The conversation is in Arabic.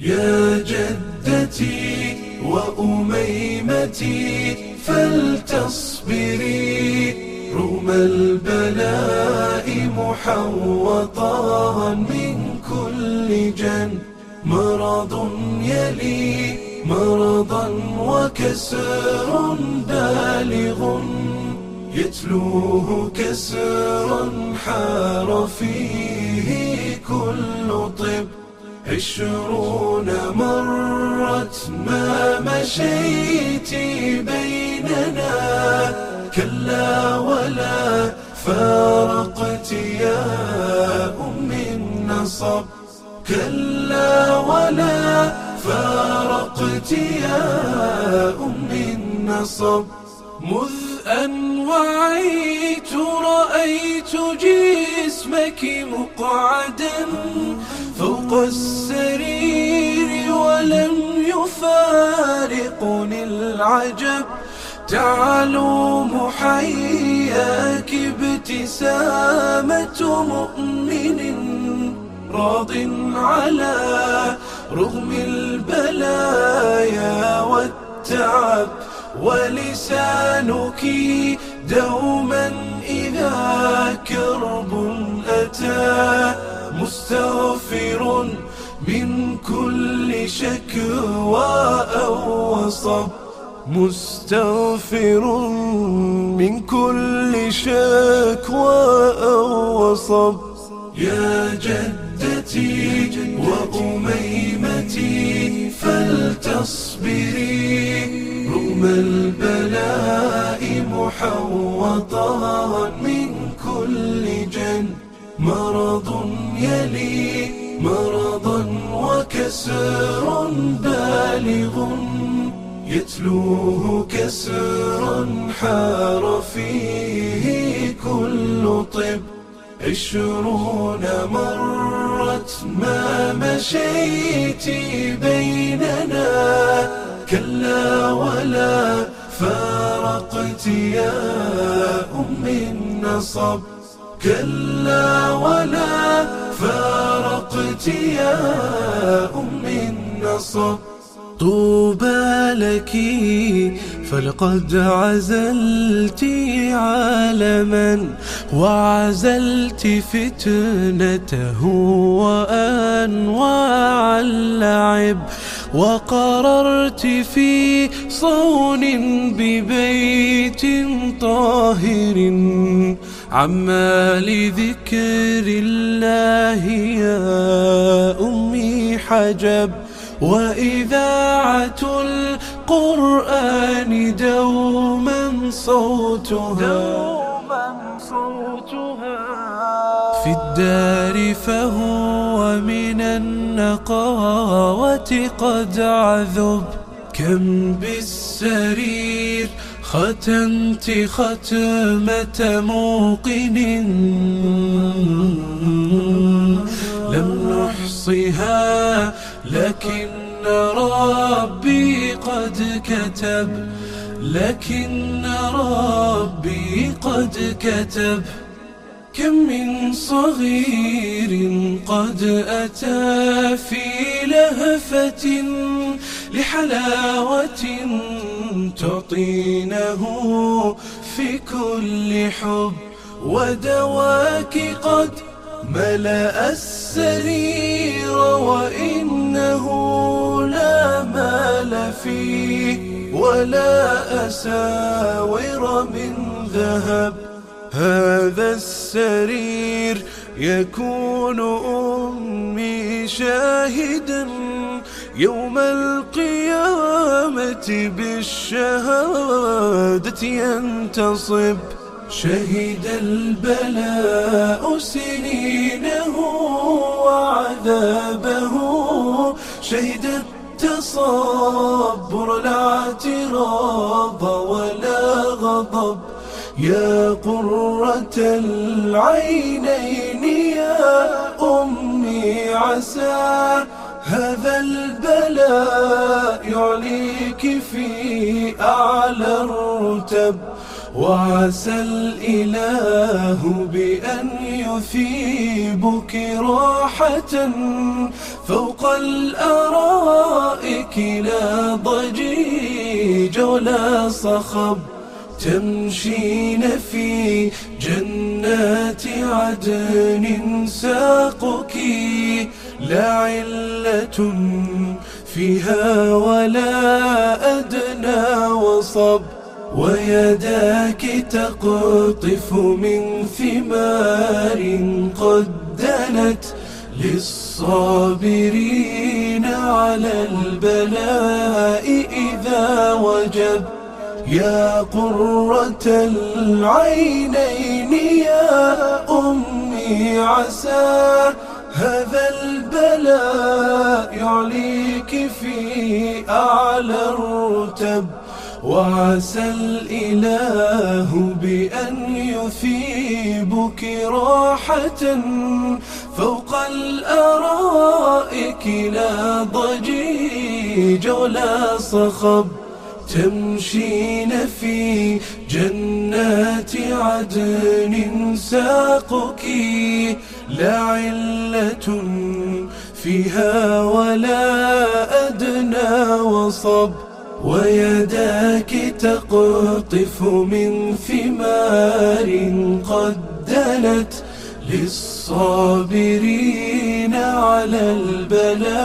يا جدتي وأميمتي فلتصبري. رغم البلاء محوطا من كل جن. مرض يلي مرضا وكسر بالغ. يتلوه كسرا حار فيه كل طب. عشرون مرت ما مشيت بيننا. كلا ولا فارقت يا أم النصب. كلا ولا فارقت يا أم النصب. مذ أن وعيت رأيت جسمك مقعدا فوق السرير ولم يفارقني العجب. تعلو محياك ابتسامة مؤمن راض على رغم البلايا والتعب. ولسانك دوما إذا كرب أتى. مستغفر من كل شكوى أو وصب. مستغفر من كل شكوى أو وصب. يا جدتي وأميمتي فلتصبري. رغم البلاء محوطا من كل جن. مرض يلي مرضا وكسر بالغ. يتلوه كسرا حار فيه كل طب. عشرون مرت ما مشيت بيننا. فارقت يا أم النصب. كلا ولا فارقت يا أم النصب. طوبى لك فلقد عزلت عالما وعزلت فتنته وأنواع اللعب وقررت في صون ببيت طاهر عما لذكر الله يا أمي حجب وإذاعة القرآن دوما صوتها. في الدار فهو من النقاوة قد عذب. كم بالسرير ختمت ختمة موقن. لم نحصها لكن ربي قد كتب لكن ربي قد كتب. كم من صغير قد أتى في لهفة لحلاوة تعطينه في كل حب. ودواك قد ملأ السرير مال فيه ولا أساور من ذهب. هذا السرير يكون أمي شاهدا يوم القيامة بالشهادة ينتصب. شهد البلاء سنينه وعذابه. شهد التصبر لا اعتراض ولا غضب. يا قرة العينين يا أمي عسى هذا البلاء يعليك في أعلى الرتب. وعسى الإله بأن يثيبك راحة فوق الأرائك لا ضجيج ولا صخب تمشين في جنات عدن ساقك لا علة فيها ولا أدنى وصب ويداك تقطف من ثمار قد دنت للصابرين على البلاء إذا وجب. يا قرة العينين يا أمي عسى هذا البلاء يعليك في أعلى الرتب. وعسى الإله بأن يثيبك راحة فوق الأرائك لا ضجيج ولا صخب تمشين في جنات عدن ساقك لا علة فيها ولا أدنى وصب ويداك تقطف من ثمار قد دنت للصابرين على البلاء.